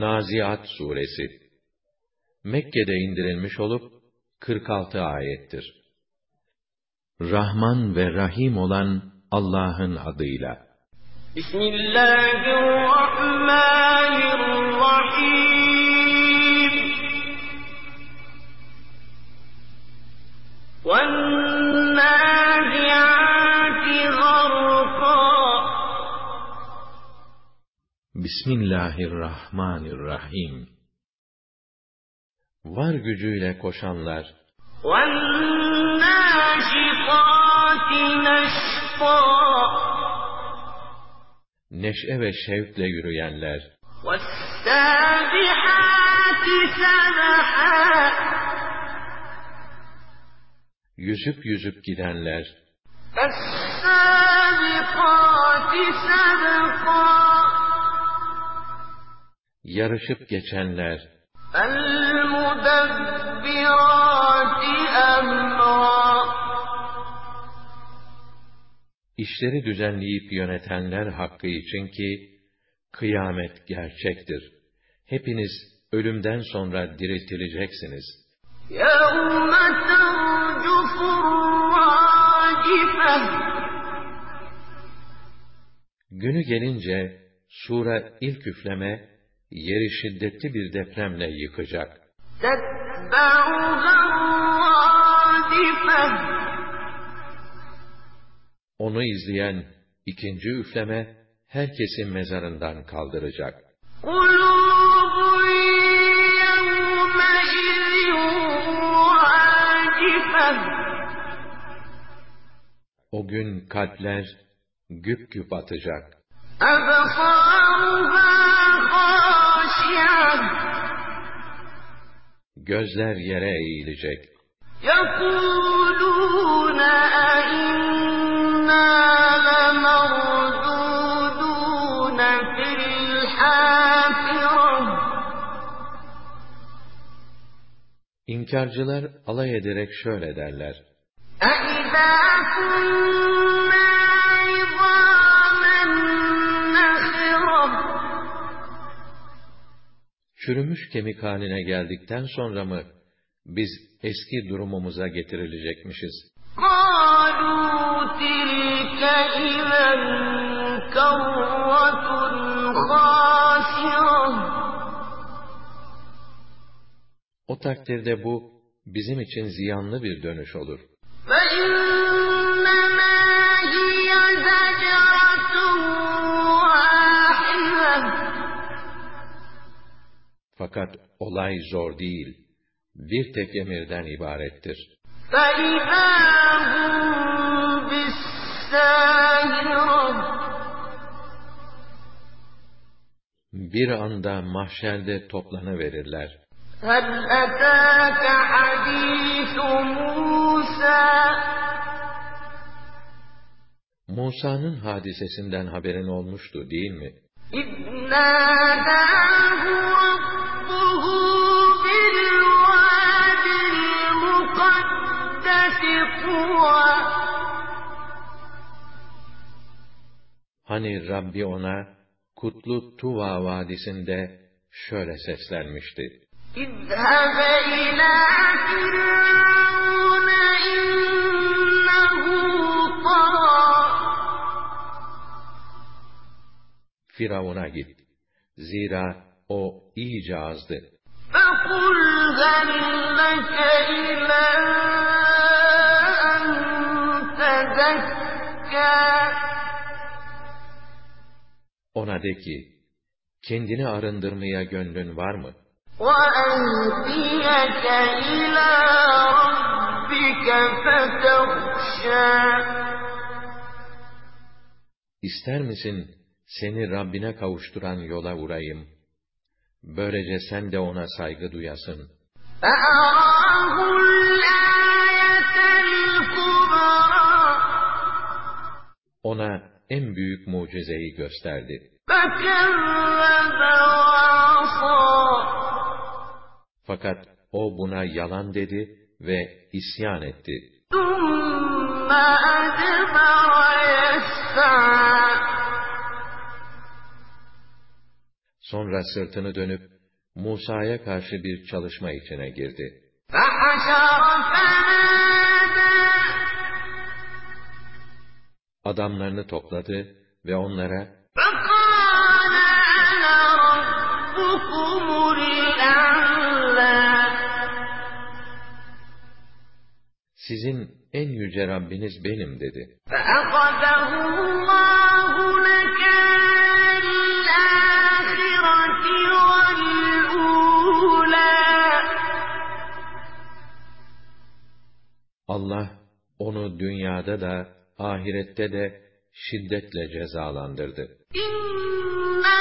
Naziat suresi Mekke'de indirilmiş olup 46 ayettir. Rahman ve Rahim olan Allah'ın adıyla. Bismillahirrahmanirrahim. Bismillahirrahmanirrahim. Var gücüyle koşanlar, neşe ve şevkle yürüyenler, yüzüp yüzüp gidenler, yarışıp geçenler, işleri düzenleyip yönetenler hakkı için ki, kıyamet gerçektir. Hepiniz ölümden sonra diriltileceksiniz. يَوْمَ تَرْجُفُ الرَّاجِفَةُ Günü gelince, sura ilk üfleme, yeri şiddetli bir depremle yıkacak. Onu izleyen ikinci üfleme herkesi mezarından kaldıracak. O gün kalpler güp güp atacak. أَبْصَارُهَا خَاشِعَةٌ Gözler yere eğilecek. يَقُولُونَ أَإِنَّا لَمَرْدُودُونَ فِي الْحَافِرَةِ İnkarcılar alay ederek şöyle derler. أَإِذَا كُنَّا Çürümüş kemik haline geldikten sonra mı biz eski durumumuza getirilecekmişiz? قَالُوا تِلْكَ إِذًا كَرَّةٌ خَاسِرَةٌ O takdirde bu bizim için ziyanlı bir dönüş olur. فَإِنَّمَا Fakat olay zor değil. Bir tek emirden ibarettir. Bir anda mahşerde toplanıverirler. Musa'nın hadisesinden haberin olmuştu değil mi? İbnâdâhu Hani Rabbi ona Kutlu Tuva Vadisi'nde şöyle seslenmişti. اذْهَبْ إِلَىٰ فِرْعَوْنَ إِنَّهُ طَغَىٰ Firavun'a git. Zira o iyice azdı. فَقُلْ هَلْ لَكَ ona de ki, kendini arındırmaya gönlün var mı? İster misin seni Rabbine kavuşturan yola uğrayım? Böylece sen de ona saygı duyasın. Ona en büyük mucizeyi gösterdi. Fakat o buna yalan dedi ve isyan etti. Sonra sırtını dönüp Musa'ya karşı bir çalışma içine girdi. Adamlarını topladı ve onlara sizin en yüce Rabbiniz benim dedi. Allah onu dünyada da ahirette de şiddetle cezalandırdı. İnne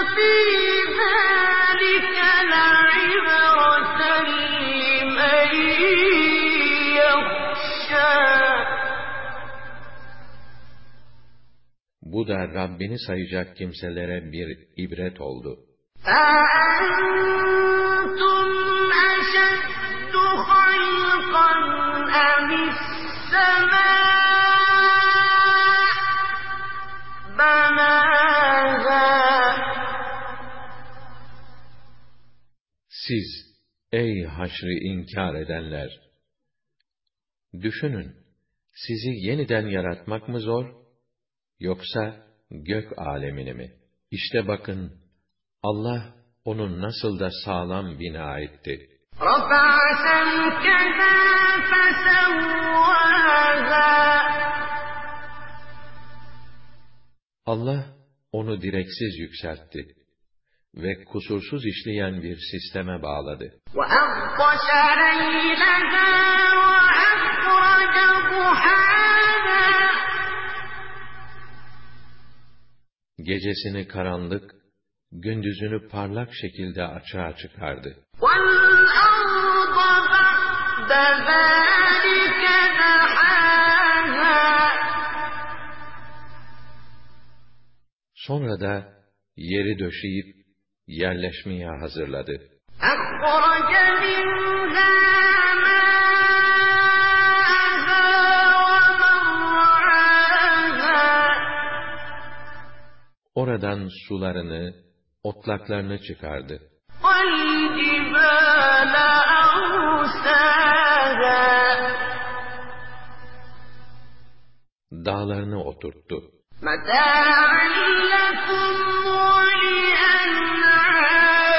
Bu da Rabbini sayacak kimselere bir ibret oldu. Siz, ey haşri inkar edenler! Düşünün, sizi yeniden yaratmak mı zor, yoksa gök alemini mi? İşte bakın, Allah onu nasıl da sağlam bina etti. رفع سمكها فسواها Allah onu direksiz yükseltti ve kusursuz işleyen bir sisteme bağladı. وأغطش ليلها وأخرج ضحاها Gecesini karanlık, gündüzünü parlak şekilde açığa çıkardı. والأرض بعد ذلك دحاها Sonra da yeri döşeyip yerleşmeye hazırladı. أخرج منها Oradan sularını, otlaklarını çıkardı. والجبال أرساها Dağlarını oturttu. متاعا لكم ولأنعامكم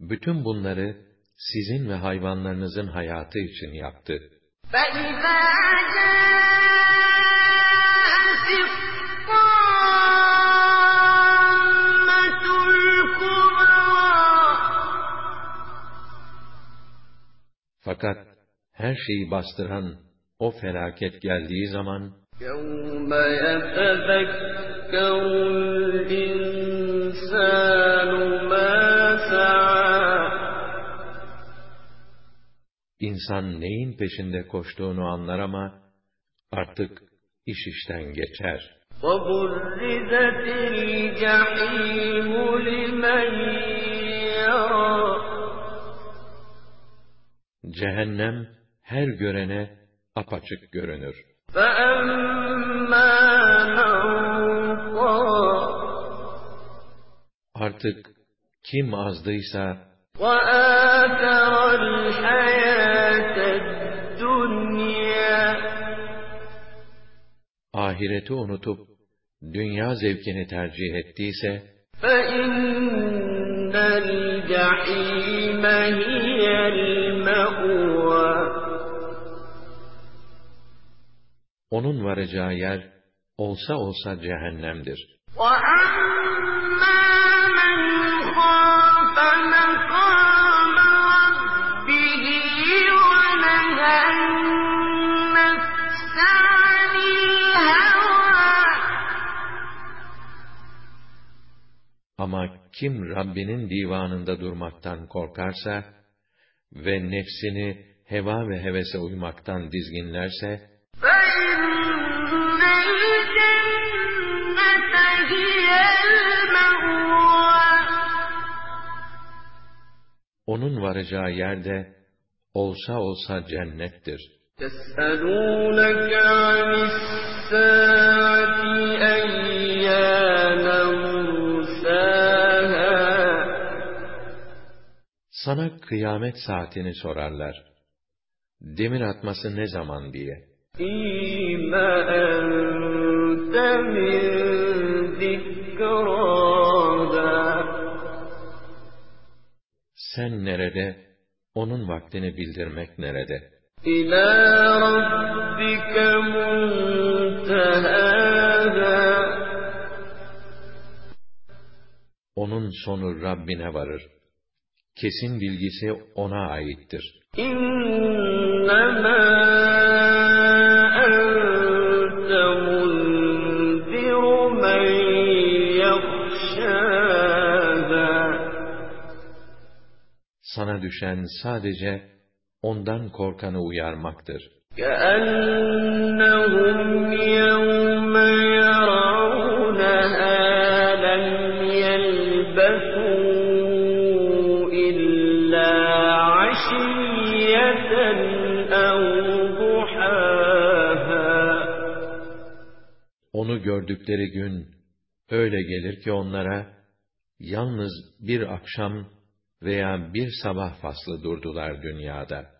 Bütün bunları sizin ve hayvanlarınızın hayatı için yaptı. فإذا جاءت Fakat her şeyi bastıran o felaket geldiği zaman يوم يتذكر الإنسان ما سعى insan neyin peşinde koştuğunu anlar ama artık iş işten geçer. وبرزت الجحيم Cehennem her görene apaçık görünür. فأما من طغى Artık kim azdıysa وآثر الحياة الدنيا ahireti unutup dünya zevkini tercih ettiyse فإن الجحيم هي onun varacağı yer olsa olsa cehennemdir. Ama kim Rabbinin divanında durmaktan korkarsa ve nefsini heva ve hevese uymaktan dizginlerse, onun varacağı yerde olsa olsa cennettir. Sana kıyamet saatini sorarlar. Demir atması ne zaman diye. Sen nerede, onun vaktini bildirmek nerede? İlâ rabbike Onun sonu Rabbine varır. Kesin bilgisi ona aittir. İnnemâ Sana düşen sadece ondan korkanı uyarmaktır. كأنهم يوم يرونها لم يلبثوا إلا عشية أو ضحاها Onu gördükleri gün öyle gelir ki onlara yalnız bir akşam veya bir sabah faslı durdular dünyada.